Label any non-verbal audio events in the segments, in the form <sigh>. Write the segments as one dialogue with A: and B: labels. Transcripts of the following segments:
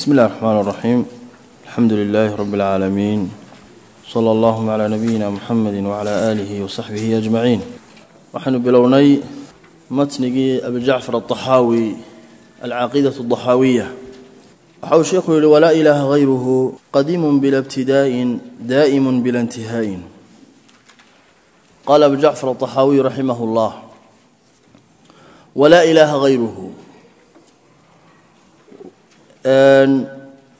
A: بسم الله الرحمن الرحيم الحمد لله رب العالمين صلى اللهم على نبينا محمد وعلى آله وصحبه أجمعين waxaynu bilownay matnigii abijacfar الطaxaawi alcaqiidaة الضaxaawiya waxa uu sheekhu yihi walaa ilaaha غayruhu qadiim bila ibtidaءi daa'im bila اntihaaءi qaala abujacfar الطaxaawiy raximah اllah walaa ilaaha hayruhu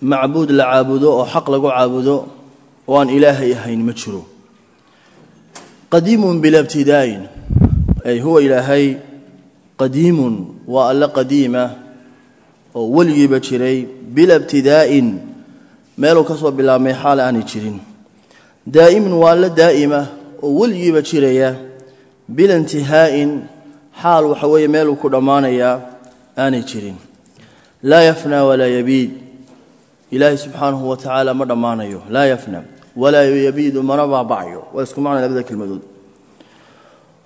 A: macbuud la caabudo oo xaq lagu caabudo oo aan ilaahay ahayn ma jiro. Qadiimun bila ibtidaa'in ay huwa ilaahay qadiimun waa alle qadiima oo weligiiba jiray. Bila ibtidaa'in meeluu ka soo bilaabmay xaal aanay jirin. Daa'imun waa alle daa'ima oo weligiiba jiraya bila intihaa'in xaal waxa weeye meeluu ku dhammaanayaa aanay jirin laa yafnaa walaa yabiid ilaahay subxaanahu wa tacaala ma dhammaanayo. Laa yafna walaa yabiidu mana baabacayo waa isku macna labada kelmadood.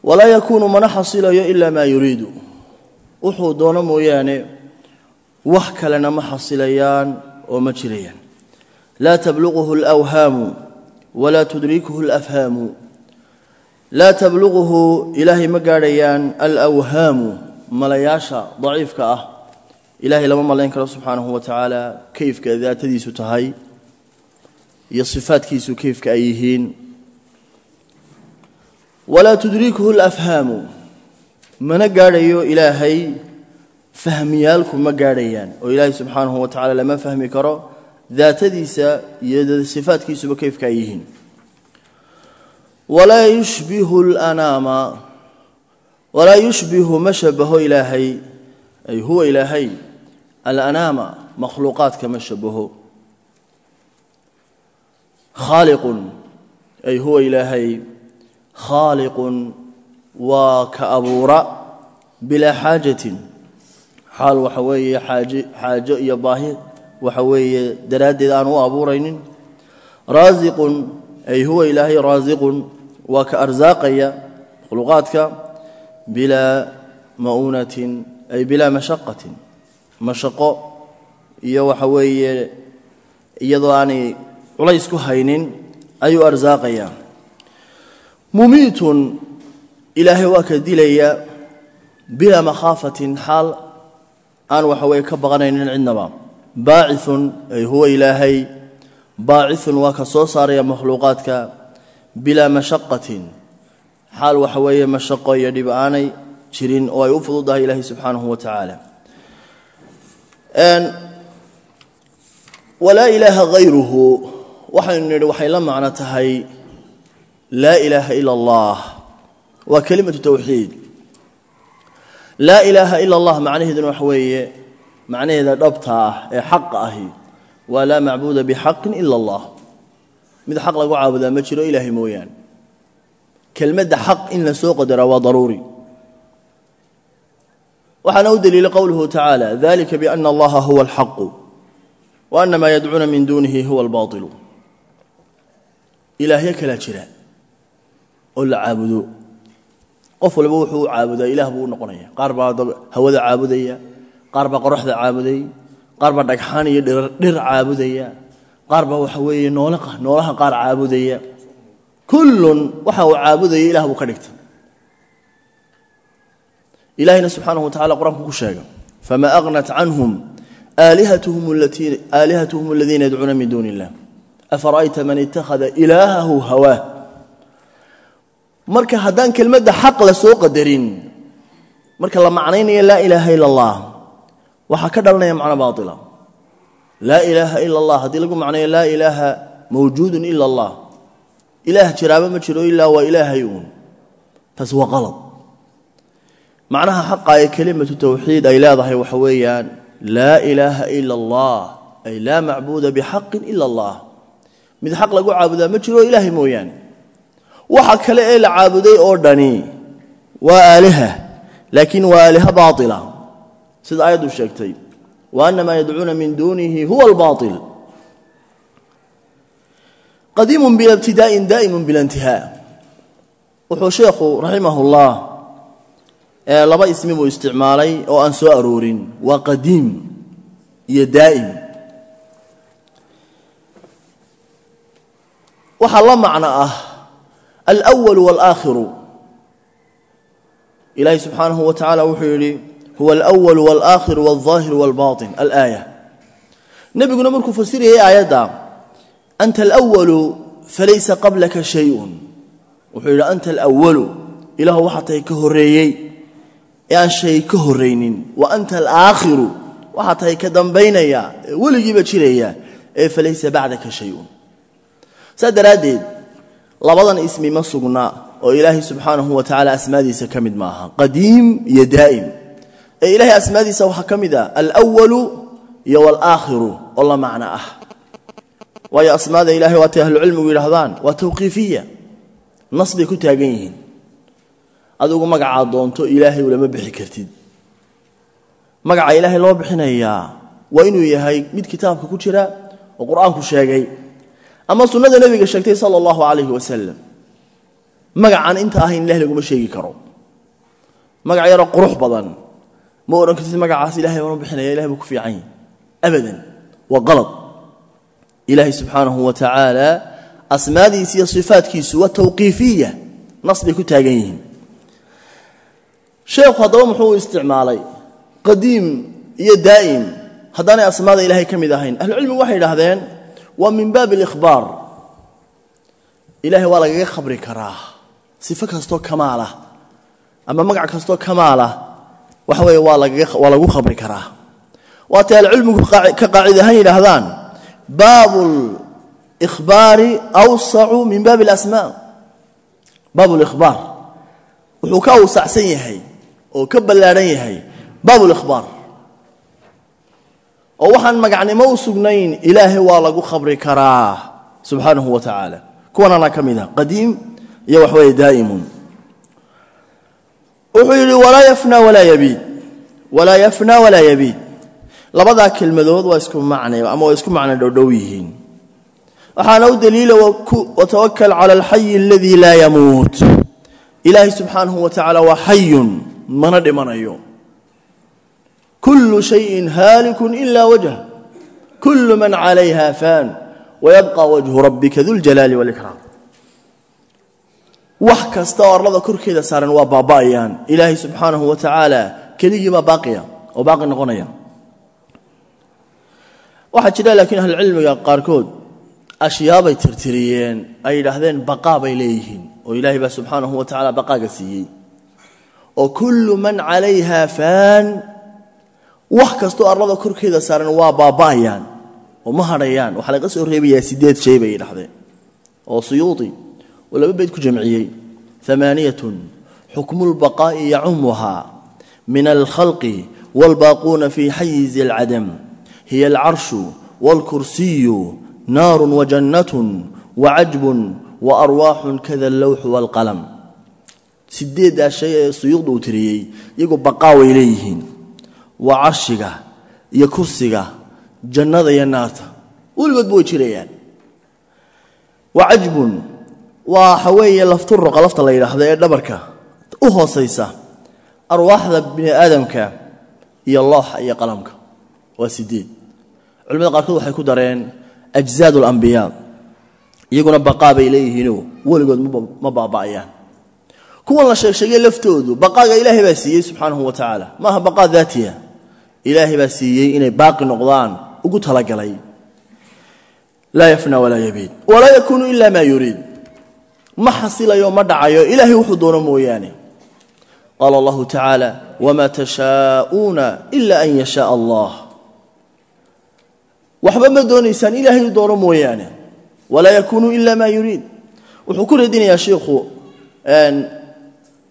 A: Walaa yakuunu mana xasilayo ilaa maa yuriidu wuxuu doono mooyaane wax kalena ma xasilayaan oo ma jirayaan laa tabluquhu alawhaamu walaa tudrikuhu alafhaamu. Laa tabluquhu ilaahay ma gaadhayaan alawhaamu malayaasha daciifka ah ilaahay lama malayn karo subxaanahu wa tacaala kayfka daatadiisu tahay iyo sifaadkiisu kayfka ay yihiin. Walaa tudrikuhu alafhaamu mana gaadhayo ilaahay fahmiyaalku ma gaadhayaan. Oo ilaahay subxaanahu wa tacala lama fahmi karo daatadiisa iyo sifaadkiisuba kayfka ay yihiin. Walaa yushbihu lanaama walaa yushbihu ma shabaho ilaahay ay huwa ilaahay alanaama makhluuqaadka ma shabaho khaaliqun ay huwa ilaahay khaaliqun waa ka abuura bilaa xaajatin xaal waxa weeye xaaje xaajo iyo baahi waxa weeye daraaddeed aan u abuuraynin raasiqun ay huwa ilaahay raasiqun waa ka arsaaqaya makhluuqaadka bilaa ma'uunatin ay bilaa mashaqatin mashaqo iyo waxa weeye iyadoo aanay culays ku haynin ayuu arsaaqayaa. Mumiitun ilaahay waa ka dilaya bilaa makhaafatin xaal aan waxa weye ka baqanaynin cidnaba. Baacithun ay huwa ilaahay baacithun waa ka soo saaraya makhluuqaadka bilaa mashaqatin xaal waxa weeye mashaqo iyo dhib aanay jirin oo ay u fududahay ilaahay subxaanahu wa tacaala walaa ilaaha hayruhu waxaynu nidhi waxay la macno tahay laa ilaaha ila allah waa kelimatu tawxiid. Laa ilaaha ila allah macnaheeduna waxa weeye macnaheeda dhabta ah ee xaqa ahi. Waa laa macbuuda bixaqin ila allah mid xaq lagu caabudaa ma jiro ilaahay mooyaane. Kelmadda xaq in la soo qadaraa waa daruuri waxaana u daliilay qowluhu tacaala dalika biana allaha huwa alxaqu wa ana maa yadcuuna min duunihi huwa albaailu ilaahyo kalaa jira oo la caabudo. Qof walba wuxuu u caabudaa ilaah buu u noqonaya. Qaar baa hawada caabudaya qaar baa qoraxda caabuday qaar baa dhagxaan iyo dhir caabudaya qaar baa waxa weeye noolaha qaar caabudaya. Kullun waxa uu caabudaya ilah buu ka dhigta ilahayna subxaanahu wa tacala qur'aanku ku sheega fama aghnat canhum aalihatuhum aladiina yadcuuna min duuni illah afara'ayta man ittakhada ilaahahu hawaah marka haddaan kelmadda xaq la soo qadarin marka la macnaynaya laa ilaaha ila allah waxaa ka dhalanaya macno baaila laa ilaaha ila allah haddii lagu macnayo laa ilaaha mawjuudun ila allah ilaah jiraaba ma jiro ilaa waa ilaahay uun. Taas waa qalad macnaha xaqa ee kelimatu tawxiid ay leedahay waxa weeyaan laa ilaaha ila allah ay laa macbuuda bixaqin ila allah mid xaq lagu caabudaa ma jiro ilaahay mooyaane. Waxa kale ee la caabuday oo dhani waa aaliha laakiin waa aaliha baaila sida aayaddu sheegtay wa yadcuuna min duunihi huwa albaail qadiimun bila ibtidaa'in daa'imun bila intihaa. Wuxuu sheekhu raximah ullah laba ismi buu isticmaalay oo aan soo aroorin. Waa qadiim iyo daa'im. Waxaa la macno ah alأwal wاlaakhiru ilaahi subxaanahu wa tacaala wuxuu yidhi huwa alأwal wاlaakhiru wاlظaahir wاlbaطin alaaya. Nebiguna markuu fasirayay aayadda anta alأwalu falaysa qablaka shayءun wuxuu yidhi anta alأwalu ilaah waxaa tahay ka horeeyey ee aan shay ka horaynin wa anta alaakhiru waxaa tahay ka dambaynaya ee jiraya ee falaysa bacdaka shayun. Saas labadan ismi ma sugna oo ilaahay subxaanahu wa tacaala asmaadiisa ka mid maaha. Qadiim iyo daa'im. Ee ilaahay asmaadiisa waxaa ka mid ah alwalu iyo walaakhiru oo la macno ah. Waayo asmaada ilahay waatay ahlucilmigu yidhaahdaan waa tawqiifiya nas bay ku taagan yihiin adigu magacaa doonto ilaahay ulama bixi kartid. Magaca ilaahay loo bixinayaa waa inuu yahay mid kitaabka ku jira oo qur'aanku sheegay ama sunnada nebiga sheegtay sala allahu calayhi wasalam magacaan inta ahayn ilahay laguma sheegi karo. Magac yaroo qurux badan. Ma odhan kartid magacaas ilahay baanu bixinaya ilahay buu ku fiican yahi abadan waa qalad. Ilaahay subxaanahu wa tacaala asmaadiisa iyo sifaadkiisu waa tawqiifiya nas bay ku taagan yihiin sheekhu haddaba muxuu isticmaalay qadiim iyo daa'im. Haddaanay asmaada ilaahay ka mid ahayn. Ahlucilmigu waxay idhahdeen waa min baabi alikhbaar. Ilahay waa lagaga khabri karaa. Sifo kastoo kamaalah ama magac kastoo kamaalah waxa weeye waa lagu khabri karaa. Waatay ahlucilmigu ka qaacid ahaan yidhaahdaan baabu likhbaari awsacu min baabi alasmaa. Baabu likhbaar wuxuu ka awsacsan yahay oo ka ballaadhan yahay baabu likhbaar oo waxaan magacnimo u sugnayn ilaahay waa lagu khabri karaa subxaanahu wa tacaala kuwanana ka mid ah qadiim iyo wax weeye daa'imun. Wuxuu yidhi walaa yafnaa walaa yabiid. Walaa yafnaa walaa yabiid. Labadaa kelmadood waa isku macne ama waa isku macno dhowdhow yihiin. Waxaana u daliila watawakal cala alxayi aladii laa yamuut. Ilaahay subxaanahu wa tacaala waa xayun mana dhimanayo. Kullu shayin haalikun ila wajh kullu man calayha faan wayabqa wajhu rabbika duljalaali walikraam wax kasta oo korkeeda saaran waa baaba'ayaan. Ilaahay subxaanahu wa tacaala keligii baa baaqiya oo baaqi noqonaya. Waxaa jira laakiin ahlucilmiga qaarkood ashyaabay tirtiriyeen. Ay yidhaahdeen baqaa bay leeyihiin oo ilaahay baa subxaanahu wa tacala baqaaga siiyey oo kullu man calayha faan wax kastoo arlada korkeeda saaran waa baaba'ayaan oo ma hadhayaan waxaa laga soo reebayaa sideed shay bay yidhahdeen oo suyuudi oo laba beyd ku jamciyey amaaniyatun xukmu lbaqaa'i yacumuhaa min alkhalqi wاlbaaquuna fii xayizi اlcadam hiya alcarshu wاlkursiyu naaru wajannatun wacajbun waarwaaxun kada allowxu waalqalam sideeddaa shay ee suyuuqda uu tiriyey iyagu baqaa way leeyihiin. Waa carshiga iyo kursiga jannada iyo naarta. Weligoodba way jirayaan. Waa cajbun waxa weeye lafturuqa lafta la yidhaahdo ee dhabarka u hoosaysa arwaaxda bini aadamka iyo looxa iyo qalamka. Waa sideed culimada qaarkood waxay ku dareen ajzaad alambiyaa iyaguna baqaa bay leeyihiinoo weligood ma baaba'ayaan kuwan la sheegsheegay laftoodu baqaaga ilaahay baa siiyey subxaanahu wa tacaala maaha baqaa daatiya ilaahay baa siiyey inay baaqi noqdaan ugu talagalay. Laa yafna walaa yabiid. Walaa yakuunu ila maa yuriid. Ma xasilayo ma dhacayo ilaahay wuxuu doono mooyaane. Qaala allahu tacaala wamaa tashaa'uuna ila an yashaaa allah. Waxba ma doonaysaan ilaahay doono mooyaane. Walaa yakuunu ila maa yuriid. Wuxuu ku radinayaa shiikhu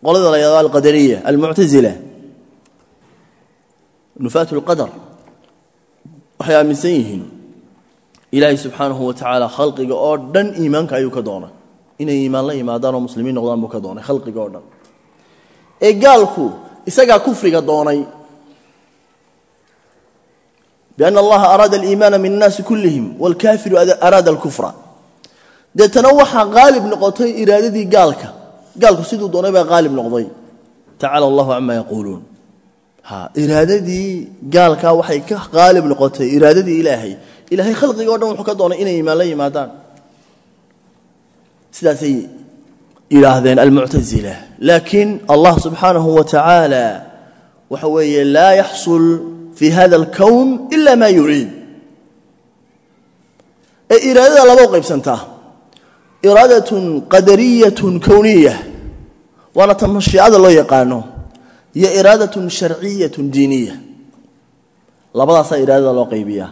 A: qolada la yahado alqadariya almuctasila nufaat lqadar waxay aaminsan yihiin ilaahay subxaanahu wa tacaala khalqiga oo dhan iimaanka ayuu ka doonay. Inay iimaan la yimaadaan oo muslimiin noqdaan buu ka doonay khalqiga oo dhan. Ee gaalku isagaa kufriga doonay biana allaha araada aliimaana min annaasi kullihim waalkaafiru araada alkufra. Deetana waxaa qaalib noqotay iraadadii gaalka gaalku siduu doonay baa qaalib noqday. Tacala allahu cama yaquuluun iraadadii gaalkaa waxay ka qaalib noqotay iraadadii ilaahay. Ilaahay khalqiga o dhan wuxuu ka doonay inay iimaan la yimaadaan. Sidaasay yidhaahdeen almuctasila laakiin allah subxaanahu wa tacaala waxa weeye laa yaxsul fi hada alkown ila ma yuriid ee iraadada laba u qaybsantaa iraadatun qadariyatun kowniya waana ta mashiicada loo yaqaano. Iyo iraadatun sharciyatun diiniya labadaasaa iraadada loo qaybiyaa.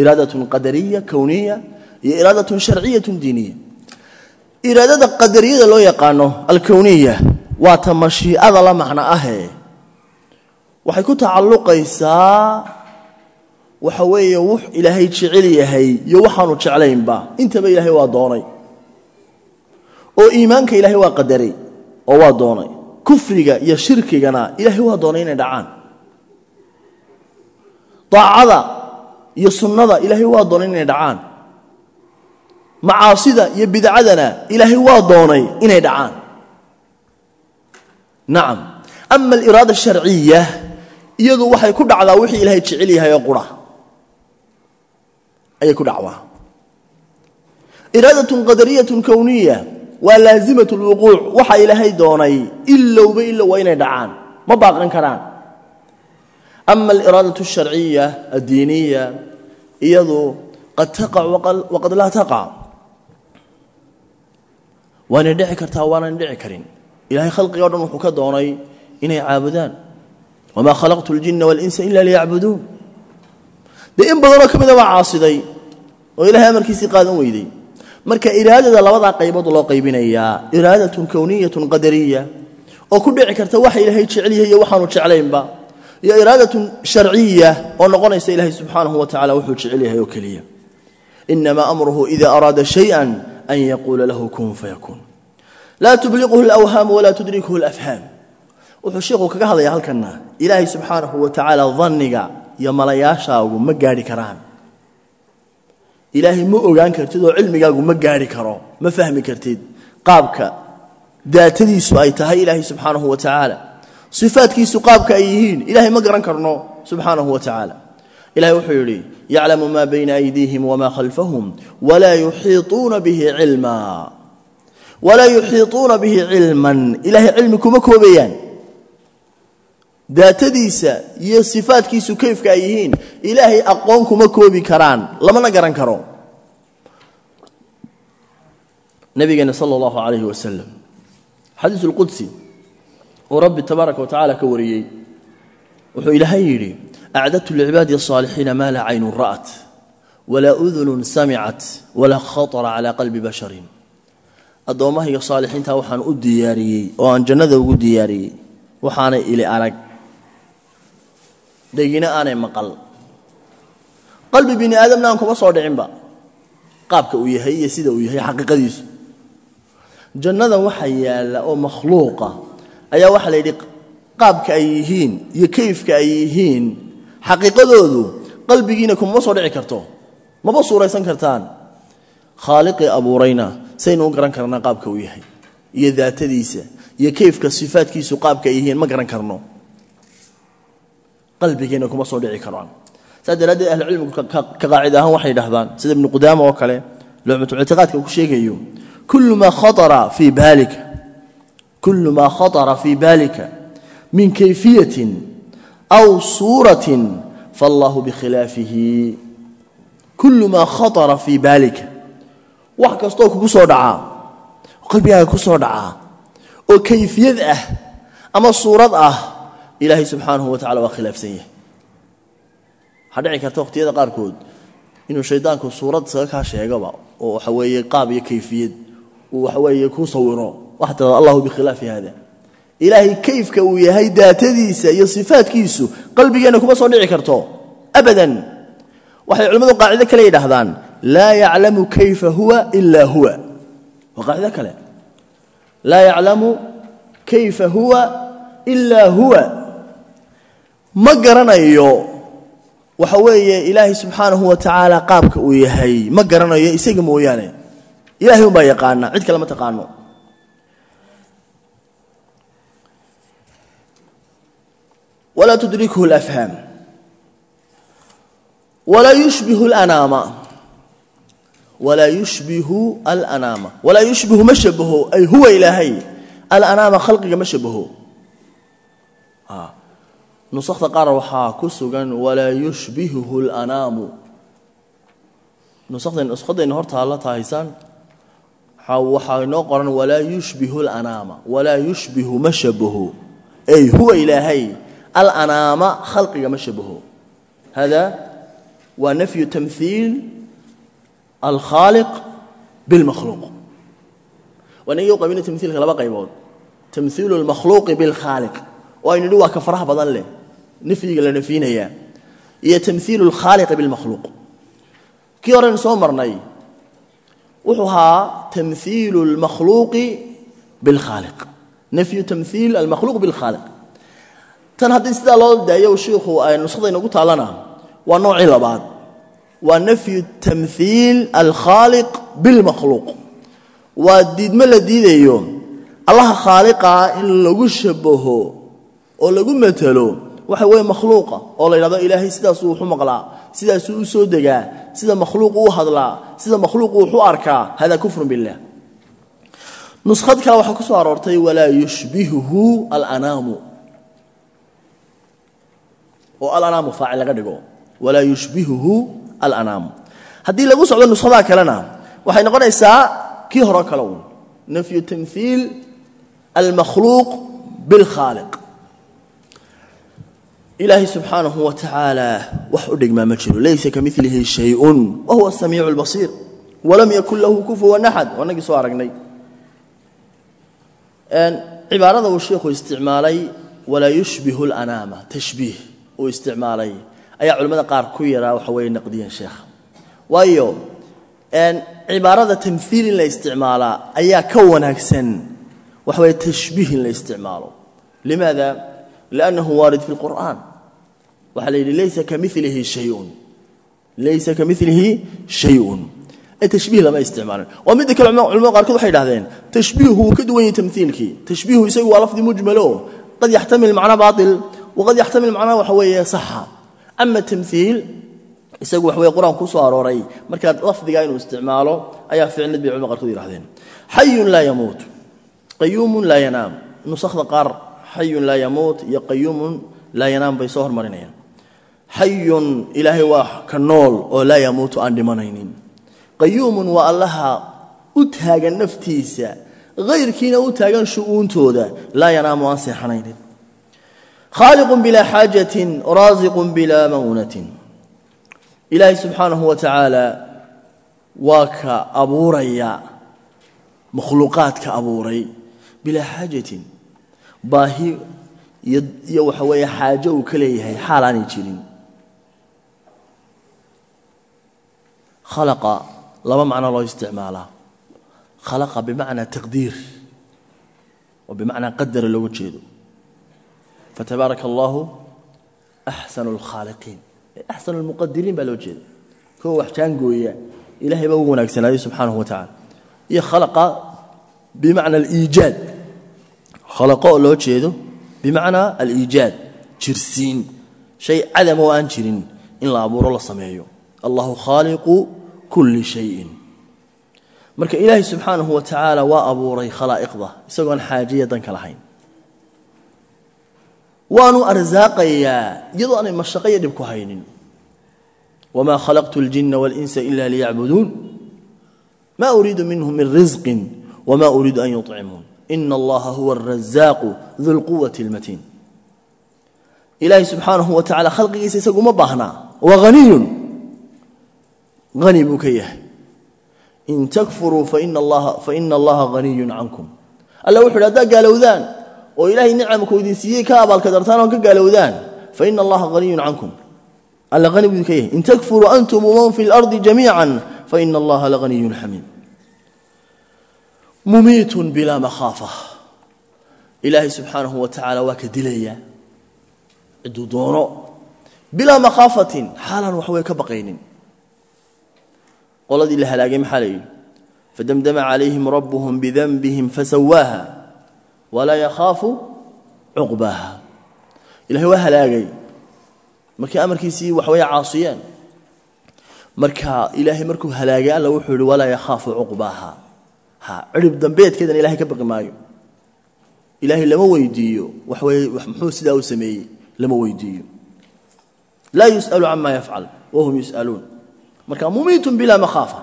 A: Iraadatun qadariya kowniya iyo iraadatun sharciyatun diiniya iraadada qadariyada loo yaqaano alkowniya waa ta mashiicada la macno ahee waxay ku tacalluqaysaa waxa weeye wux ilaahay jecel yahay iyo waxaanu jeclaynba. Intaba ilaahay waa doonay oo iimaanka ilaahay waa qadaray oo waa doonay. Kufriga iyo shirkigana ilaahay waa doonay inay dhacaan. Daacada iyo sunnada ilaahay waa doonay inay dhacaan. Macaasida iyo bidcadana ilaahay waa doonay inay dhacaan. Nacam ama aliraada asharciya iyadu waxay ku dhacdaa wixii ilaahay jecel yahay oo qura ayay ku dhacdaa. Iraadatun qadariyatun kowniya waa laazimat lwuquuc waxa ilaahay doonay ilowba ilow waa inay dhacaan. Ma baaqan karaan. Ama aliraadatu asharciya addiiniya iyadu qad taqac waqad laa taqac waanay dhici kartaa waanay dhici karin. Ilahay khalqiga o dhan wuxuu ka doonay inay caabudaan. Wamaa khalaqtu اljina waاlinsa ila liyacbuduun dee in badanoo ka mida waa caasiday oo ilahay amarkiisii qaadan weyday marka iraadada labadaa qaybood loo qaybinayaa iraadatun kowniyatun qadariya oo ku dhici karta waxa ilaahay jecel yahay iyo waxaanu jeclaynba iyo iraadatun sharciya oo noqonaysa ilaahay subxaanahu wa tacala wuxuu jecel yahay oo keliya. Inamaa amruhu ida araada shayan an yaquula lahu kun fayakuun laa tubliquhu lwhaamu walaa tudrikuhu lafhaam wuxuu sheikhu kaga hadlayaa halkana ilaahay subxaanahu wa tacaala daniga iyo malayaashaagu ma gaadhi karaan ilaahay ma ogaan kartid oo cilmigaagu ma gaadhi karo. Ma fahmi kartid. Qaabka daatadiisu ay tahay ilaahay subxaanahu wa tacaala sifaadkiisu qaabka ay yihiin ilaahay ma garan karno subxaanahu wa tacaala ilahay wuxuu yidhi yaclamu maa bayna aydiihim wamaa khalfahum walaa yuxiiuuna bihi cilma. Walaa yuxiiطuuna bihi cilman. Ilaahay cilmi kuma koobayaan daatadiisa iyo sifaadkiisu kayfka ay yihiin ilaahay aqoon kuma koobi karaan lamana garan karo nabigeena sala allahu calayhi wasalam xadiisu lqudsi uu rabbi tabaaraka wa tacaala ka wariyey wuxuu ilaahay yidhi acdadtu licibaadi الصaalixiina maa laa caynun ra'at walaa udunun samicat walaa khaطra calaa qalbi basharin addoommahayga saalixiinta waxaan u diyaariyey oo aan jannada ugu diyaariyey waxaanay ili arag dhegina aanay maqal. Qalbi bini aadamna aan kuma soo dhicinba qaabka uu yahay iyo sida uu yahay xaqiiqadiisu. Jannadan waxa yaalla oo makhluuqa ayaa waxaa la yidhi qaabka ay yihiin iyo kayfka ay yihiin xaqiiqadoodu qalbigiina kumama soo dhici karto. Maba suuraysan kartaan? Khaaliqii abuurayna saynu u garan karnaa qaabka uu yahay iyo daatadiisa iyo kayfka sifaadkiisu qaabka ay yihiin ma garan karno qalbigeena kuma soo dhici karoan saas daraaddeed ahlucilmigu ka qaacid ahaan waxay dhahdaan sida ibnu qudaama oo kale lumatuctiqaadka uu ku sheegayo kullu maa khaara fii baalika kullu maa khaطara fii baalika min kayfiyatin aw suuratin faallahu bikhilaafihi kullu maa khaطara fii baalika. Wax kastoo kugu soo dhacaa qalbigaaga ku soo dhacaa oo kayfiyad ah ama suurad ah ilaahay subxaanahu wa tacala waa khilaafsan yahay. Waxaa dhici karta wakhtiyada qaarkood inuu shaydaanku suurad saga kaa sheegaba oo waxa weeye qaab iyo kayfiyad uu waxa weeye kuu sawiro waxaa tirada allahu bikhilaafi hada ilaahay kayfka uu yahay daatadiisa iyo sifaadkiisu qalbigeenna kuma soo dhici karto abadan. Waxay culimmadu qaacido kale yidhaahdaan laa yaclamu kayfa huwa ila huwa. Waa qaacido kale. Laa yaclamu kayfa huwa ilaa huwa ma garanayo. Waxa weeye ilaahay subxaanahu wa tacaala qaabka uu yahay ma garanayo isaga mooyaane. Ilahay un baa yaqaana cid kale ma taqaano. Walaa tudrikhu اlafhaam walaa yushbihu اlanaama walaa yushbihu alanaama. Walaa yushbihu ma ay huwa ilaahay. Alanaama khalqiga ma shabaho nusakda qaar waxaa ku sugan walaa yushbihuhu اlanaamu nuskhadayna hortaalla tahaysaan waxaa inoo qoran walaa yushbihu alanaama. Walaa yushbihu ma shabaho ay huwa ilaahay alanaama khalqiga ma shabaho hada waa nafyu tamhiil alkhaaliq bilmakhluuq. Waanagii u qabina tamhiilka laba qaybood. Tamhiilu اlmakhluuqi bilkhaaliq. Oo aynu nidhi waa ka faraha badan leh nafyiga la nafyinayaa iyo tamhiilu اlkhaaliqi bilmakhluuq. Kii horeynu soo marnay wuxuu ahaa tamhiilu اlmakhluuqi bilkhaaliq. Nafyu tamhiil almakhluuq bilkhaaliq. Tan haddii sidaa loo daayo shiikhu ay nuskhada inagu taallana waa noocii labaad. Waa nafyu tamhiil alkhaaliq bilmakhluuq. Waa diidmo la diidayo allaha khaaliqaa in lagu shabaho oo lagu matelo waxa weeye makhluuqa oo la yidhahdo ilaahay sidaasuu wuxu maqlaa sidaasuu u soo degaa sida makhluuqu u hadlaa sida makhluuqu wuxu arkaa hada kufrun biاllah nuskhad kale waxaa ku soo aroortay walaa yushbihuhu alanaamu. Oo alanaamu faacil laga dhigo. Walaa yushbihuhu alanaamu. Haddii lagu socdo nuskhada kalena waxay noqonaysaa kii horo kale un nafyu tamhiil almakhluuq bilkhaaliq ilaahay subxaanahu wa tacaala wax u dhigmaa ma jiro laysa ka milihi shayun wa huwa asamiicu اlbasiir walam yakun lahu kufuwan axad wanagii soo aragnay cibaarada uu sheikhu isticmaalay walaa yushbihu اlanaama tashbiih uu isticmaalay ayaa culimmada qaar ku yaraa waxa weeye naqdiyeen sheekha waayo cibaarada tamhiil in la isticmaalaa ayaa ka wanaagsan waxa weeye tashbiih in la isticmaalo limaada liannahu waarid fi اlqur'an waxaa la yidhi laysa ka milihi shayun. Laysa ka milihi shayun tashbiih lama isticmaalin. Oo midda kale culamada qaarkood waxay idhahdeen tashbiihu ka duwan yahay tamhiilkii tashbiihu isagu waa lafdi mujmalo. Qad yaxtamil macna baatil waqad yaxtamil macna waxa weeye saxa. Ama tamhiil isagu wax weye qur'aan ku soo arooray. Markaa lafdigaa inuu isticmaalo ayaa ficnid bay culamada qaarkood yihahdeen xayun laa yamuut. Qayuumun laa yanaam. Nusakhda qaar xayun laa yamuut iyo qayuumun laa yanaam bay soo hormarinayaan xayun ilaahay waa ka nool oo laa yamuutu aan dhimanaynin. Qayuumun waa allaha u taagan naftiisa hayrkiina u taagan shu'uuntooda laa yanaamu aan seexanaynin. Khaaliqun bilaa xaajatin raasiqun bilaa mawnatin. Ilaahay subxaanahu wa tacaala waa ka abuuraya makhluuqaadka abuuray bilaa xaajatin. Baahi iyo waxa weeye xaajo uu ka leeyahay xaal aanay jirin khalaqa laba macno loo isticmaalaa. Khalaqa bimacnaa taqdiir oo bimacnaa qadara looga jeedo. Fatabaaraka allahu axsanu اlkhaaliqiin axsanu اlmuqadiriin baa loo jeeda kuwa wax jaangooya ilahay baa ugu wanaagsanaaday subxaanahu wa tacala iyo khalaqa bimacna aliijaad. Khalaqo oo loo jeedo bimacnaa aliijaad jirsiin. Shay cadam oo aan jirin in la abuuro la sameeyo. Allahu khaaliqu kulli shayin marka ilaahay subxaanahu wa tacaala waa abuuray khalaa'iqda isagoon xaajiya danka lahayn waanu arsaaqayaa iyadoo aanay mashaqo iyo dhib ku haynin wamaa khalaqtu اljina waاlinsa ila liyacbuduun ma uriidu minhum min risqin wma uriidu an yuطcimuun ina allaha huwa arazaaqu du lquwati اlmatiin ilaahay subxaanahu wa tacala khalqigiisa isaguma baahnaa waa haniyun hani buu ka yahay. In takfuruu faina allaha haniyun cankum. Alla wuxu uhi haddaa gaalowdaan oo ilaahay nicamku idin siiyey ka abaalka dartaan oo ka gaalowdaan faina allaha haniyun cankum. Alla hani buu ka yahay. In takfuruu antum waman fi اlardi jamiica faina allaha lahaniyun xamiid mumiitun bilaa makhaafa ilaahay subxaanahu wa tacaala waa ka dilaya cidduu doono. Bilaa makhaafatin xaalaan waxway ka baqaynin qoladii la halaagay maxaa la yidhi? Fadamdama calayhim rabbuhum bidanbihim fasawaaha walaa yakhaafu cuqbaaha. Ilahay waa halaagay. Markii amarkiisii waxway caasiyeen marka ilaahay markuu halaagay alla wuxuu yihi walaa yakhaafu cuqbaaha. Ha cirib dambeedkeedana ilahay ka baqi maayo. Ilaahay lama weydiiyo. Waxweye muxuu sidaa u sameeyey? Lama weydiiyo. Laa yus'alu cama yafcal wahum yus'aluun marka mumiitun bilaa makhaafa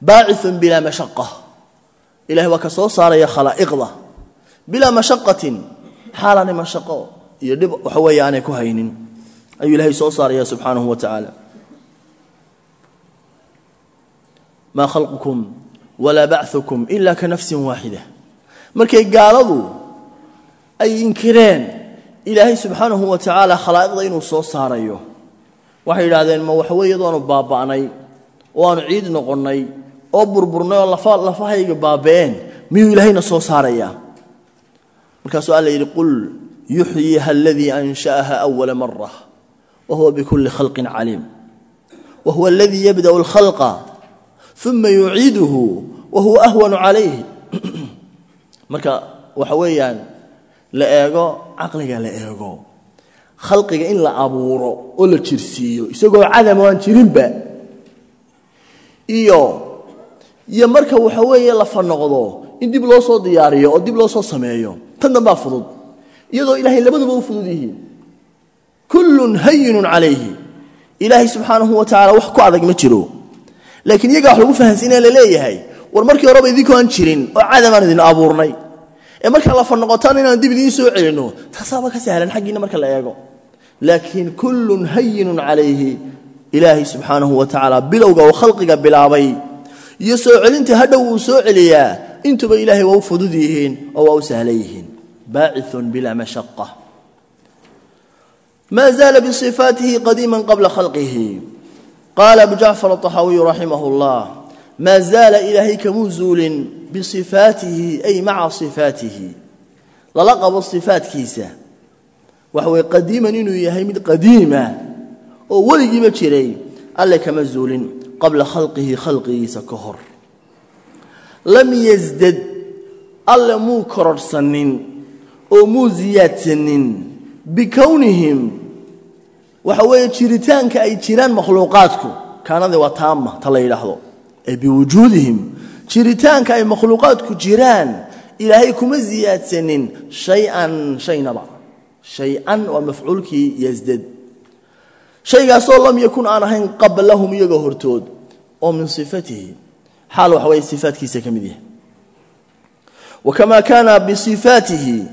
A: baacithun bilaa mashaqa ilahay waa ka soo saaraya khalaa'iqda. Bilaa mashaqatin xaalaanay mashaqo iyo dhib waxa weeye aanay ku haynin. Ayuu ilaahay soo saaraya subxaanahu wa tacaala maa khalqukum walaa bachukum ila ka nafsin waaxida markay gaaladu ay inkireen ilaahay subxaanahu wa tacaala khalaa'iqda soo saarayo waxay yidhaahdeen ma waxa weeye yadoonu baaba'nay oo aanu ciid noqonnay oo burburnay oo lafahayga baaba'een miyuu ilaahayna soo saarayaa markaasuu alla yidhi qul yuxyiha aladii ansha'aha awala mara wa huwa bikulli khalqin caliim wa huwa aladii yabda'u alkhalqa uma yuciiduhu wa huwa ahwanu calayhi. <clears throat> Marka waxa weeyaan la eego caqliga la eego khalqiga in la abuuro oo la jirsiiyo isagoo cadam aan jirinba. Iyo iyo marka waxa weeye la fanoqdo in dib loo soo diyaariyo oo dib loo soo sameeyo tan dambaa fudud. Iyadoo ilaahay labaduba u fudud yihiin. Kullun hayinun calayhi. Ilaahay subxaanahu wa tacala wax ku adag ma jiro. Laakiin iyagaa wax lagu fahansiinaya la leeyahay war markii horeba idinkoo aan jirin oo cadamaan idin abuurnay. Ee markaa la fanoqotaan inaan dib idiin soo celinno taasaaba ka sahlan xaggiina marka la eego laakiin kullun hayinun calayhi ilaahay subxaanahu wa tacaala bilowga uu khalqiga bilaabay. Iyo soo celinta hadhow uu soo celiyaa intuba ilaahay waa u fudud yihiin oo waa u sahlan yihiin. Baacithun bilaa mashaqa ma zaala bisifaatihi qadiima qabla khalqihi. Qaala abu jacfar aطaxaawiyu raximah اllah maa zaala ilaahay kamuu zuulin bisifaatihi ay maca sifaatihi? Lala qabo sifaatkiisa waxa weye qadiiman inuu yahay mid qadiima oo weligiiba jiray alle kama zuulin qabla khalqihi khalqigiisa ka hor. Lam yasdad alle muu kororhsanin oo muu siyaadsanin bikownihim. Waxa weeye jiritaanka ay jiraan makhluuqaadku kaanada waa taama ta la yidhaahdo ee biwujuudihim. Jiritaanka ay makhluuqaadku jiraan ilaahay kuma siyaadsanin shay-an shaynaba shay-an waa mafcuulkii yasdad shaygaasoo lam yakun aan ahayn qablahum iyaga hortood oo min sifatihi xaal waxa weye sifaatkiisa ka mid yahay wakamaa kaana bisifaatihi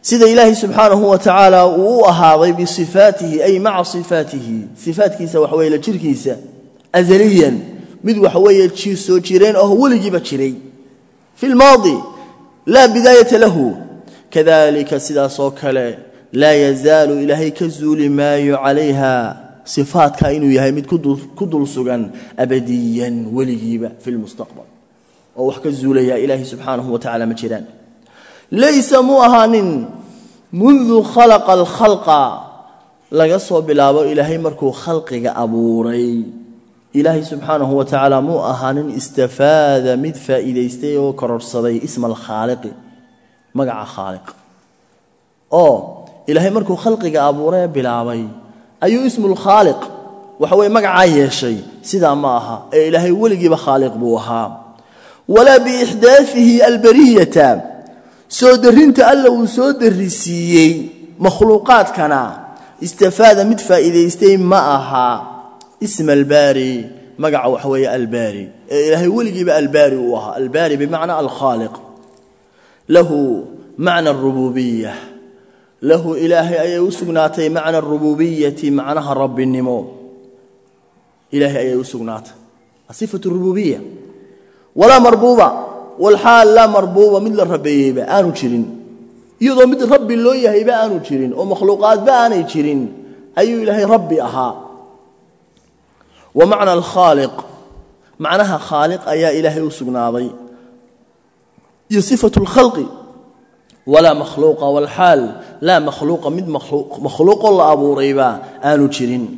A: sida ilaahay subxaanahu wa tacaala uu u ahaaday bisifaatihi ay maca sifaatihi sifaatkiisa waxa weye la jirkiisa azaliyan mid waxa weeye soo jireen oo weligiiba jiray fi lmaadi laa bidaayata lahu kadalika sidaasoo kale laa yazaalu ilaahay ka zuuli maayo calayha sifaadka inuu yahay mid ku dul sugan abadiyan weligiiba fi lmustaqbal oo wax ka zuulaya ilaahay subxaanahu wa tacala ma jiraan. Laysa muu ahaanin mundu khalaqa alkhalqa laga soo bilaabo ilaahay markuu khalqiga abuuray. Ilaahay subxaanahu wa tacaala muu ahaanin istafaada mid faa'iidaystay oo kororhsaday isma alkhaaliqi ilaahay markuu khalqiga abuuree bilaabay. Ayuu ismulkhaaliq waxa weye magacaa yeeshay. Sidaa ma aha ee ilaahay weligiiba khaaliq buu ahaa. Walaa biixdaaihi albariyata soo darinta alla uu soo darisiiyey makhluuqaadkana istafaada mid faa'iidaystay ma aha. Isma albaari magaca waxa weeye albaari. Ee ilaahay weligiiba albaari uu ahaa. Albaari bimacnaa alkhaaliq. Lahu macna arububiya lahu ilaahay ayay u sugnaatay macna arububiyati macnaha rabbinimo. Ilaahay ayay u sugnaatay. Sifatu rububiya walaa marbuuba. Walxaal laa marbuuba mid la rabeeyeyba aanu jirin. Iyadoo mid rabbi loo yahayba aanu jirin oo makhluuqaadba aanay jirin ayuu ilaahay rabbi ahaa. Wa macna alkhaaliq macnaha khaaliq ayaa ilaahay u sugnaaday. Iyo sifatu lkhalqi walaa makhluuqa walxaal laa makhluuqa mid makhluuqoo la abuurayba aanu jirin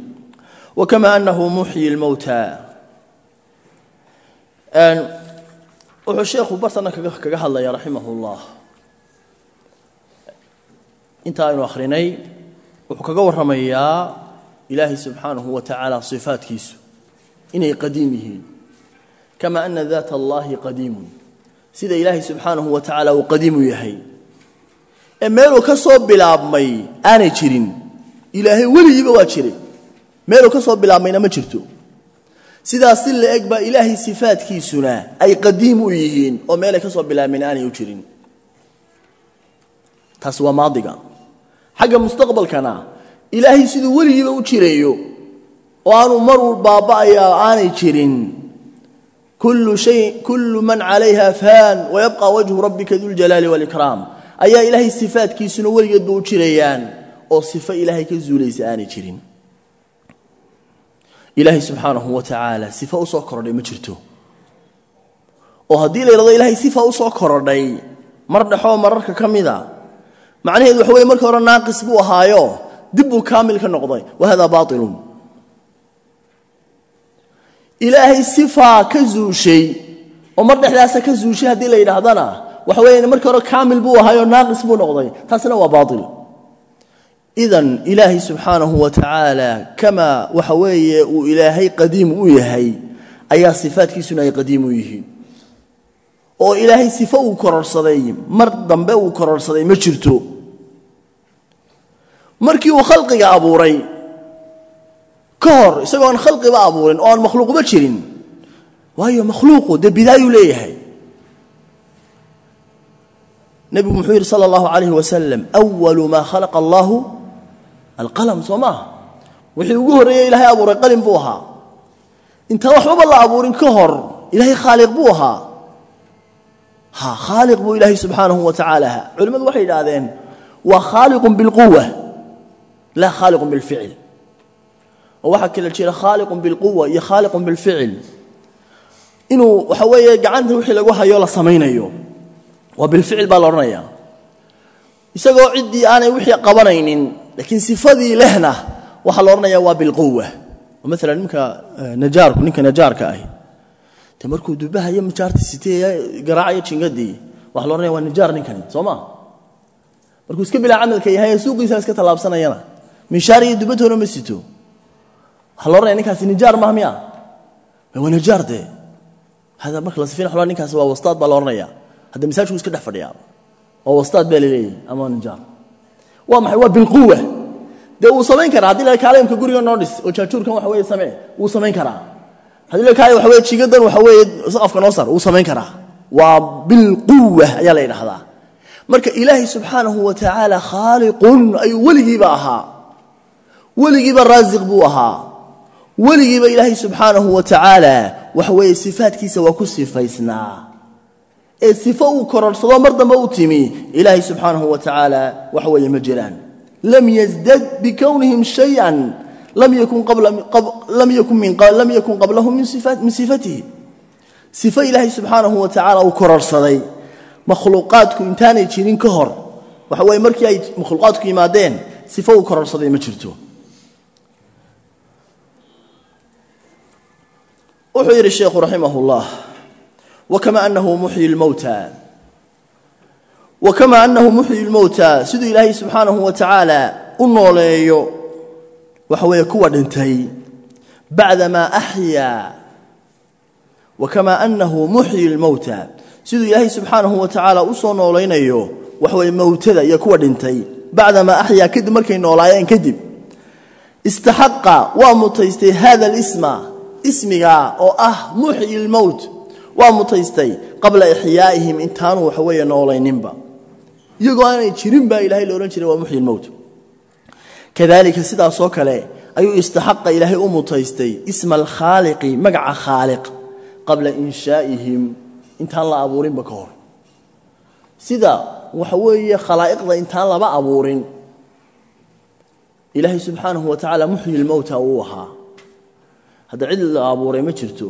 A: wakama anahu muxyi lmowta wuxuu sheekhu bartana kaga hadlaya raximah اllah inta aynu akhrinay wuxuu kaga warramayaa ilaahay subxaanahu wa tacaala sifaatkiisu inay qadiim yihiin kama ana daata allahi qadiimun sida ilaahay subxaanahu wa tacaala uu qadiimu yahay ee meeluu ka soo bilaabmay aanay jirin. Ilaahay weligiiba waa jiray. Meeluu ka soo bilaabmayna ma jirto. Sidaas si la eg baa ilaahay sifaadkiisuna ay qadiim u yihiin oo meelay ka soo bilaabmayn aanay u jirin. Taas waa maadiga. Xagga mustaqbalkana ilaahay siduu weligiiba u jirayo oo aanu maruu baaba'ayaa aanay jirin. Kullu man calayha faan wayabqa wajhu rabbika duljalaali waalikraam ayaa ilaahay sifaadkiisuna weligeedba u jirayaan oo sifo ilaahay ka zuulaysa aanay jirin. Ilaahay subxaanahu wa tacaala sifa u soo korodhay ma jirto. Oo haddii la yidhahdo ilaahay sifa u soo korodhay mar dhexoo mararka ka mida macnaheedu waxa weye markii hore naaqis buu ahaayo dib buu kaamil ka noqday. Wa hada baailun ilaahay sifaa ka zuushay oo mar dhexdaasa ka zuushay haddii la yidhaahdana waxa weeye markii hore kaamil buu ahaayo naaqis buu noqday. Taasina waa baail idan ilaahay subxaanahu wa tacaala kamaa waxa weeye uu ilaahay qadiim u yahay ayaa sifaadkiisuna ay qadiim u yihiin. Oo ilaahay sifo uu kororhsaday mar dambe uu kororhsaday ma jirto. Markii uu khalqiga abuuray ka hor isagoo aan khalqiba abuurin oo aan makhluuqba jirin. Waayo makhluuqu dee bidaayuu leeyahay nebigu muxuu yidhi sala allahu calayhi wasalam awalu maa khalaqa allaahu alqalam soo maaha wixii ugu horreeyey ilaahay abuuray qalin buu ahaa. Intaan waxbaba la abuurin ka hor ilaahay khaaliq buu ahaa. Ha khaaliq buu ilaahay subxaanahu wa tacaala ahaa. Culimmadu waxay yidhaahdeen waa khaaliqun bilquwa laa khaaliqun bilficil oo waxaa kala jira khaaliqun bilquwa iyo khaaliqun bilficil inuu waxa weeye gacanta wixii lagu hayo la samaynayo waa bilficil baa la odhanaya isagoo ciddii aanay wixii qabanaynin laakiin sifadii lehna waxaa la odhanaya waa bilquwa oo maalan ninka najaarku ninka najaarka ahi. De markuu dubahayo majaarta sitee garaacayo jingadii waxa la odhanaya waa najaar ninkani soo ma? Markuu iska bilaa camalka yahay suuqiisa iska tallaabsanayana. Minshaar iyo dubatoona ma sito. Waxaa la odhanaya ninkaasi nijaar maha miya? Waa najaar dee. Hada marka la sifin ninkaasi waa wastaad baa la odhanaya hadda masaajku iska dhex fadhiyaa. Waa wastaad baa laleeyahy ama nijaar waa maxay? Waa bilquwa. Dee wuu samayn karaa? Haddii la kaalemka guriga noo dhis oo jaajuurkan waxa weye samee wuu samayn karaa. Haddii la kaale waxa weye jigadan waxa weeye saqafka noo sar wuu samayn karaa. Waa bilquwa ayaa la yidhahdaa marka ilaahay subxaanahu wa tacaala khaaliqun ayuu weligiiba ahaa. Weligiiba raasiq buu ahaa. Weligiiba ilaahay subxaanahu wa tacaala waxa weeye sifaadkiisa waa ku sifaysnaa ee sifo uu kororhsado mar dambe u timi ilaahay subxaanahu wa tacaala waxa weeye ma jiraan. Lam yazdad bikownihim shayan lam yakun qablahu min sifatihi. Sifo ilaahay subxaanahu wa tacaala uu kororhsaday makhluuqaadku intaanay jirin ka hor waxa weye markii ay makhluuqaadku yimaadeen sifo uu kororhsaday ma jirto. Wuxuu yidhi sheekhu raximah wkama anahu muxyi lmowta wakama anahu muxyi lmowta siduu ilaahay subxaanahu wa tacaala u nooleeyo waxa weeye kuwa dhintay bacdamaa axyaa wakama anahu muxyi lmowta siduu ilaahay subxaanahu wa tacaala u soo noolaynayo waxa weye mowtada iyo kuwa dhintay bacdamaa axyaa kadib markay noolaayeen kadib istaxaqa waa mutaystay hada lisma ismiga oo ah muxyi lmowt waa mutaystay qabla ixyaa'ihim intaanu waxa weeye noolayninba. Iyagoo aanay jirin baa ilahay la odhan jiray waa muxyi lmowt kadalika sidaasoo kale ayuu istaxaqa ilaahay u mutaystay isma alkhaaliqi magaca khaaliq qabla inshaa'ihim intaan la abuurinba ka hor. Sida waxa weeye khalaa'iqda intaan laba abuurin ilaahay subxaanahu wa tacaala muxyi lmowta uu ahaa. Hadda cid la abuuray ma jirto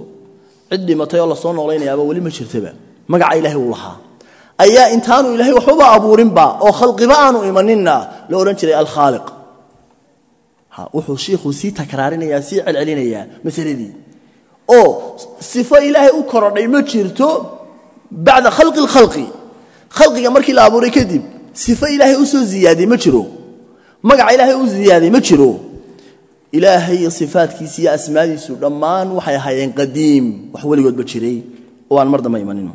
A: cid dhimatay oo la soo noolaynayaaba weli ma jirtaba. Magaca ilaahay uu lahaa. Ayaa intaanu ilaahay waxbaba abuurinba oo khalqiba aanu imaninna la odhan jiray alkhaaliq. Wuxuu shiikhuu sii takraarinaya sii celcelinayaa masaladii. Oo sifo ilaahay u korodhay ma jirto bacda khalqi lkhalqi khalqiga markii la abuuray kadib sifo ilaahay u ziyaaday ma jiro. Magaca ilaahay u ziyaaday ma jiro ilaahay iyo sifaadkiisa iyo asmaadiisu dhammaan waxay ahaayeen qadiim wax weligoodba jiray oo aan mar damba imanin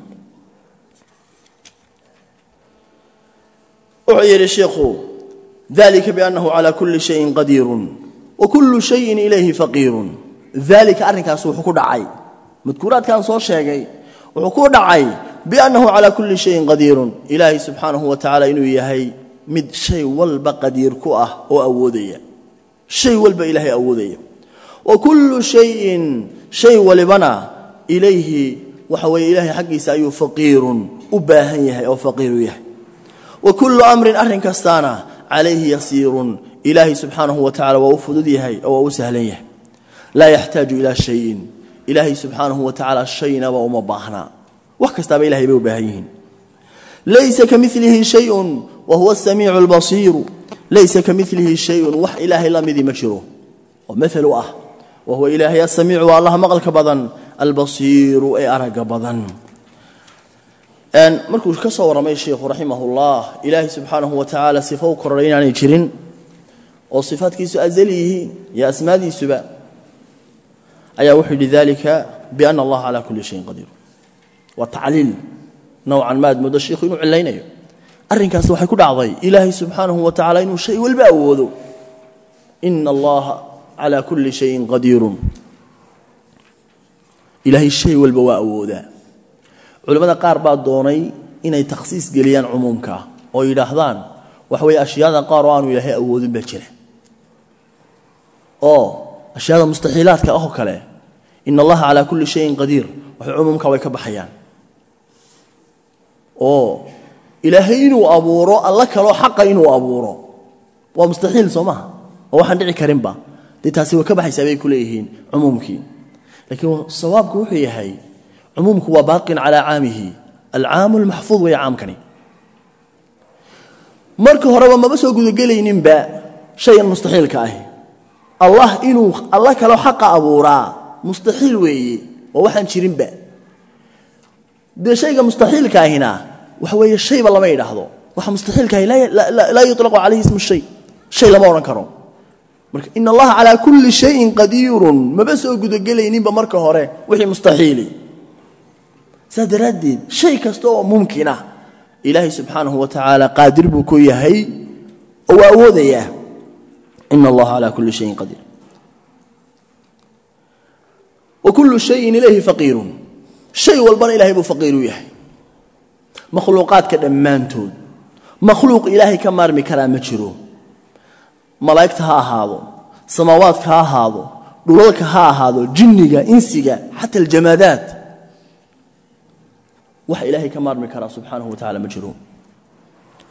A: wuxuu yidhi sheikhu dalika biannahu calaa kulli shayin qadiirun wa kullu shayin ilayhi faqiirun. Dalika arrinkaas wuxuu ku dhacay. Madkuuraadkan soo sheegay wuxuu ku dhacay biannahu calaa kulli shayin qadiirun. Ilaahay subxaanahu wa tacaala inuu yahay mid shay walba qadiir ku ah oo awoodaya shay walba ilaahay awoodaya wa kullu shayin shay walibana ilayhi waxa weeye ilaahay xaggiisa ayuu faqiirun u baahan yahay oo faqiiru yahay. Wa kullu amrin arrin kastaana calayhi yasiirun ilaahay subxaanahu wa waa u fudud yahay oo waa u sahlan yahay. Laa yaxtaaju ilaa shayin ilaahay subxaanahu wa tacaala shaynaba uma baahnaa wax kastaaba ilahay bay u baahan yihiin. Laysa ka milihi shayun wa huwa asamiicu albasiiru laysa ka milihi shayun wax ilaahay la midii ma jiro. Oo maal u ah wa huwa ilaahay asamiicu waa allaha maqalka badan albasiiru ee aragga badan. Markuu ka soo warramay sheikhu raximahullah ilaahay subxaanahu wa tacaala sifo u kordhay inaanay jirin oo sifaadkiisu azali yihiin iyo asmaadiisuba ayaa wuxuu yidhi dalika biana allaha calaa kulli shayin qadiir waa tacliil nowcan ma aad moodo sheikhu inuu cilaynayo arrinkaas waxay ku dhacday ilaahay subxaanahu wa tacala inuu shay walba awoodo. Ina allaha calaa kulli shayin qadiirun. Ilaahay shay walba waa awoodaa. Culimmada qaar baa doonay inay takhsiis geliyaan cumuumka oo yidhaahdaan waxa weeye ashyaada qaar oo aanu ilaahay awoodin baa jira. Oo ashyaada mustaxiilaadka ahoo kale ina allaha calaa kulli shayin qadiir. Waxay cumuumka way ka baxayaan. Oo ilaahay inuu abuuro alla kaloo xaqa inuu abuuro. Waa mustaxiil soo oo waxaan dhici karinba. Dee taasi way ka baxaysaa bay ku leeyihiin cumuumkii. Laakiin sawaabku wuxuu yahay cumuumku waa baaqin calaa caamihi. Alcaamu almaxfuud weeye caamkani. Marka horeba maba soo gudagelayninba shayan mustaxiilka ahi. Allah inuu alla kaloo xaqa abuuraa. Mustaxiil weeye waa waxaan jirinba. Dee shayga mustaxiilka ahina waxa weeye shayba lama yidhaahdo. Waxa mustaxiilka ahi laa yuطlaqu calayhi ismu shay. Shay lama odhan karo. Marka in allaha calaa kulli shayin qadiirun. Maba soo gudagelayninba marka hore wixii mustaxiili. Saas shay kasta oo mumkinah ilaahay subxaanahu wa tacaala qaadir buu ku yahay oo waa awoodayaa ina allaha kulli shayin qadiir. Wa kullu shayin ilayhi faqiirun. Shay walbana ilahay buu faqiiru yahay makhluuqaadka dhammaantood. Makhluuq ilaahay ka maarmi karaa ma jiro. Malaa'igta ha ahaado samaawaadka ha ahaado dhulalka ha ahaado jinniga insiga xata aljamaadaat wax ilaahay ka maarmi karaa subxaanahu wa tacala ma jiro.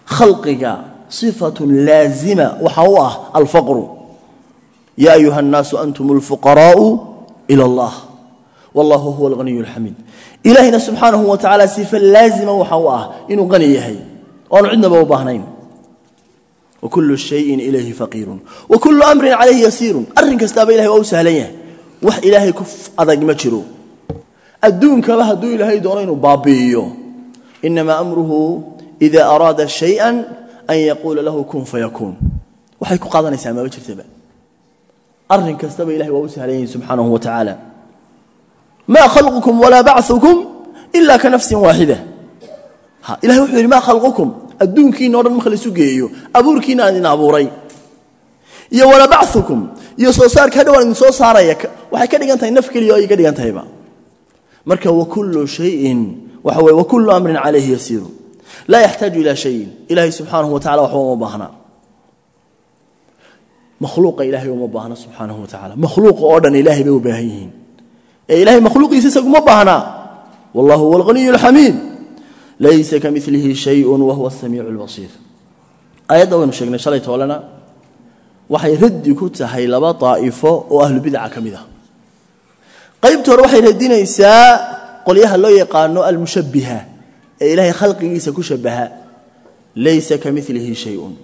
A: Khalqiga sifatun laazima waxa u ah alfaqru. Yaa ayuha annaasu antum alfuqaraa'u ila allah wallahu huwa alghaniyu alxamiid ilaahayna subxaanahu wa tacaala sifa laazima waxa u ah inuu qani yahay. Oo aanu cidnaba u baahnayn. Wa kullu shayin ilayhi faqiirun wa kullu amrin calayhi yasiirun arrin kastaaba ilahay waa u sahlan yahay. Wax ilaahay ku adag ma jiro. Adduunkaba hadduu ilaahay doono inuu baabi'iyo. Inamaa amruhu ida araada shayئa an yaquula lahu kun fayakuun waxay ku qaadanaysaa maba jirtaba? Arrin kastaba ilahay waa u sahlan yahi subxaanahu wa tacaala maa khalqukum walaa bacukum ila ka nafsin waaxida ilahay wuxuu yidhi maa khalqukum adduunkiina o dhan marka laisu geeyo abuurkiina aan idin abuuray. Iyo walaa bacukum iyo soo saarka hadhow aan idin soo saaraya waxay ka dhigan tahay naf keliya oo ay ka dhigan tahayba. Marka wakullu shayin waxa weye wakullu amrin calayhi yasiiru. Laa yaxtaaju ilaa shayin. Ilaahay subxaanahu wa tacala waxba uma baahna. Makhluuqa ilahay uma baahna subxaanahu wa tacala makhluuqa oo dhan ilahay bay u baahan yihiin ee ilahay makhluuqiisa isaguma baahna. Wallahu huwa alghaniyu alxamiid laysa ka milihi shayun wa huwa asamiicu albasiir aayadda waynu sheegnay shalay toolena waxay raddi ku tahay laba daa'ifo oo ahlubidaca ka mid ah. Qaybta hore waxay radinaysaa qolyaha loo yaqaano almushabbiha ee ilaahay khalqigiisa ku shabaha laysa ka milihi shayun.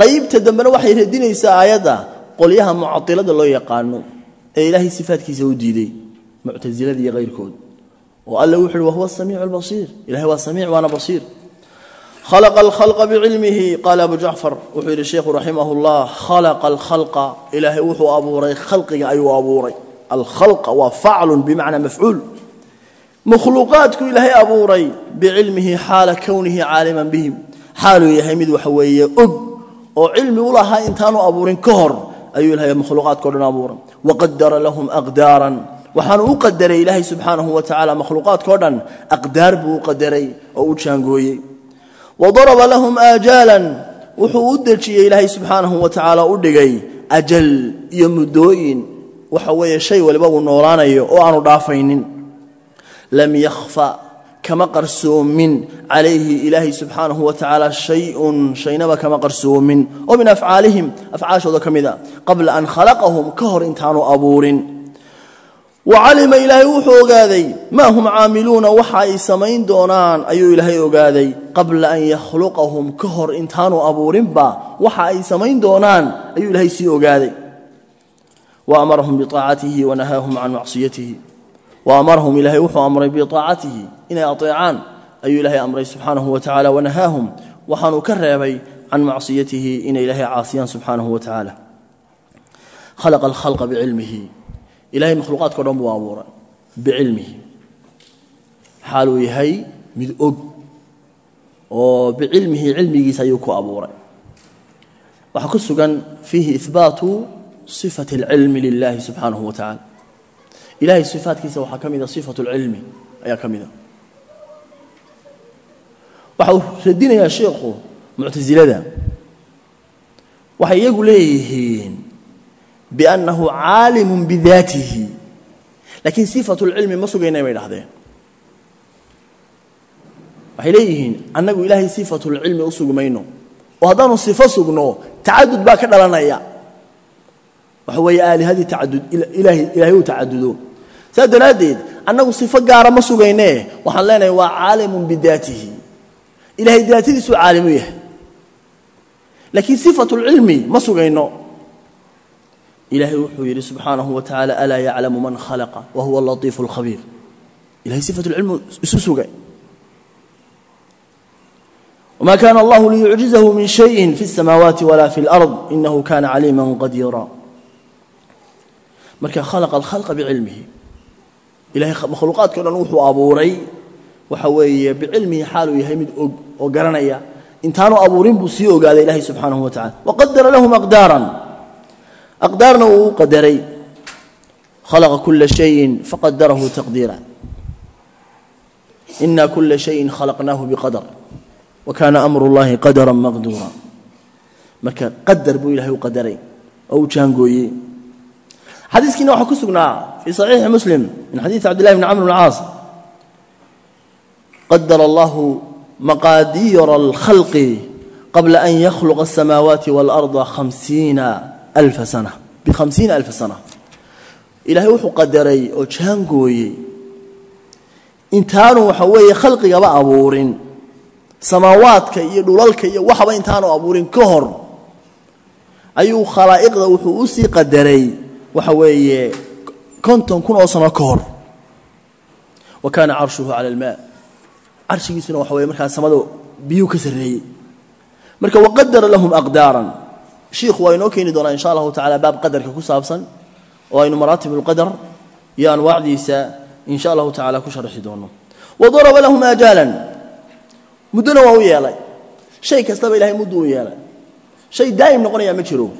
A: Qaybta dambena waxay radinaysaa aayadda qolyaha mucailada loo yaqaano ee ilaahay sifaadkiisa u diiday muctasilada iyo kayrkood oo alle wuxu uhi wahuwa samiicu albasiir ilahay waa samiic waana basiir. Khalaqa alkhalqa bicilmihi qaala abu jacfar wuxuu yidhi sheikhu raximah اllah khalaqa alkhalqa. Ilaahay wuxuu abuuray khalqiga ayuu abuuray. Alkhalqa waa faclun bimacnaa mafcuul makhluuqaadku ilaahay abuuray bicilmihi xaala kownihi caaliman bihim. Xaaluu yahay mid waxa weeye og oo cilmi u lahaa intaanu abuurin ka hor ayuu ilahay makhluuqaadkao dhan abuuray. Waqadara lahum aqdaaran. Waxaanu u qadaray ilaahay subxaanahu wa tacala makhluuqaadkao dhan. Aqdaar buu u qadaray oo u jaangooyey. Wadaraba lahum aajaalan. Wuxuu u dejiyey ilaahay subxaanahu wa tacaala u dhigay ajal iyo muddooyin. Waxa weeye shay waliba uu noolaanayo oo aanu dhaafaynin. Lam yakhfa kama qarsoomin calayhi ilaahay subxaanahu wa tacaala shay-un shaynaba kama qarsoomin. Oo min afcaalihim afcaashooda ka a qabla an khalaqahum ka hor intaanu abuurin. Wa calima ilaahay wuxuu ogaaday maa hum caamiluuna waxa ay samayn doonaan ayuu ilaahay ogaaday. Qabla an yakhluqahum ka hor intaanu abuurinba waxa ay samayn doonaan ayuu ilaahay sii ogaaday. Wa amarahum biaacatihi wa nahaahum can macsiyatihi wa amarahum ilaahay wuxuu amray biaacatihi inay ateecaan ayuu ilaahay amray subxaanahu wa tacala wanahaahum waxaanuu ka reebay can macsiyatihi inay ilaahay caasiyaan subxaanahu wa tacaala. Khalaqa alkhalqa bicilmihi ilahay makhluuqaadkao dhan buu abuuray bicilmihi xaaluu yahay mid og oo bicilmihi cilmigiisa ayuu ku abuuray. Waxaa ku sugan fiihi ihbaatu sifati اlcilmi lilahi subxaanahu wa tacala ilahay sifaatkiisa waxaa ka mida sifatu اlcilmi ayaa ka mida waxa uu radinayaa sheikhu muctasilada waxay iyagu leeyihiin biannahu caalimun bidaatihi. Laakiin sifatu lcilmi ma sugaynay bay dhahdeen waxay leeyihiin annagu ilaahay sifatu lcilmi u sugi mayno oo haddaanu sifo sugno tacadud baa ka dhalanaya waxa weeye aalihadii tacadud ilaahay uu tacadudo saas daraaddeed annagu sifo gaara ma sugaynee? Waxaan leenahay waa caalimun bidaatihi. Ilahay daatadiisuu caalimu yahay. Laakiin sifatu lcilmi ma sugayno. Ilaahay wuxuu yidhi subxaanahu wa tacaala alaa yaclamu man khalaqa wa huwa alatiifu alkhabiir ilahay sifatu lcilmi isu sugay. Wma kana allahu liyucjizahu min shayin fi اsamaawaati wala fi اlard inahu kana caliima qadiira marka khalaqa alkhalqa bicilmihi ilahay makhluuqaadka o dhan wuxuu abuuray. Waxa weeye bicilmihi xaaluu yahay mid og oo garanaya intaanu abuurin buu sii ogaaday ilahay subxaanahu wa tacala waqadara lahum aqdaaran. Aqdaarna wuu qadaray. Khalaqa kula shayin faqadarahu taqdiira ina kula shayin khalaqnaahu biqadar. Wa kaana amru llahi qadara maqduura marka qadar buu ilahay u qadaray. Oo u jaangooyey xadiiskiina waxaa ku sugnaa fii saxiixi muslim min xadiidi cabdillahi bni camr bn caas qadara allahu maqaadiira alkhalqi qabla an yakhluqa asamaawaati waalarda hamsiina alfa sana bihamsiina alfa sana. Ilaahay wuxuu qadaray oo jaangooyey. Intaanu waxa weeye khalqigaba abuurin. Samaawaadka iyo dhulalka iyo waxba intaanu abuurin ka hor. Ayuu khalaa'iqda wuxuu u sii qadaray waxa weeye konton kun oo sano ka hor. Wa kaana carshuhu cala almaa carshigiisuna waxa weye markaa samada biyuu ka sarreeyey. Marka waqadara lahum aqdaaran. Shiikhu waa inoo keeni doonaa insha allahu tacala baab qadarka ku saabsan oo aynu maraatib اlqadar iyo anwaacdiisa in sha allahu tacala ku sharxi doono. Wadaraba lahum aajaalan muddona waa u yeelay. Shay kastaba ilahay muddu u yeelay. Shay daa'im noqonaya ma jiro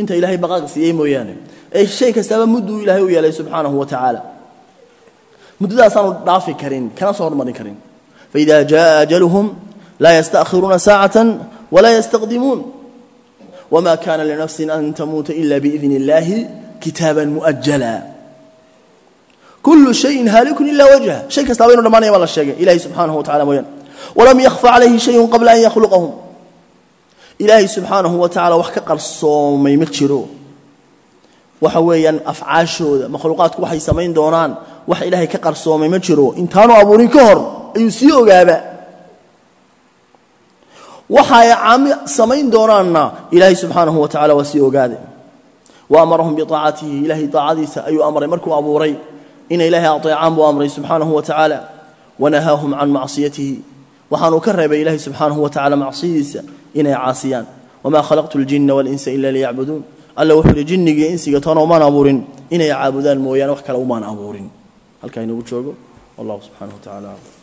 A: inta ilaahay baqaaqa siiyey mooyaane. Ee shay kastaaba mudduu ilaahay u yeelay subxaanahu wa tacaala muddadaasaanu dhaafi karin kana soo hormarin karin. Faida jaءa ajaluhum laa yasta'khiruuna saacata walaa yastaqdimuun. Wma kana linafsi an tamuuta ila biidn اllahi kitaaba muajala kulu shayin haaliku ila wajha. Shay kastaaba inu dhammaanaya baa la sheegay. Ilahay subxaanahu wa tacala mooyaan walam yakhfa calayhi shayu qabla an yakhluqahum ilaahay subxaanahu wa tacala wax ka qarsoomay ma jiro. Waxa weeyaan afcaashooda makhluuqaadku waxay samayn doonaan wax ilaahay ka qarsoomay ma jiro. Intaanu abuurin ka hor ayuu sii ogaaba. Waxa ay samayn doonaanna ilaahay subxaanahu wa tacala waa sii ogaaday wa amarahum biaacatihi ilaahay aacadiisa ayuu amray markuu abuuray. Inay ilaahay aeecaan buu amray subxaanahu wa tacaala wanahaahum can macsiyatihi waxaanuu ka reebay ilaahay subxaanahu wa tacala macsiyadiisa inay caasiyaan. Wamaa khalaqtu ljinna walinsa ila liyacbuduun alla wuxuu yihi jinnigii insiga toona umaan abuurin. Inay caabudaan mooyaane wax kale umaan abuurin. Halkaa inoogu joogo. Wallahu subxaanahu wa tacala aclam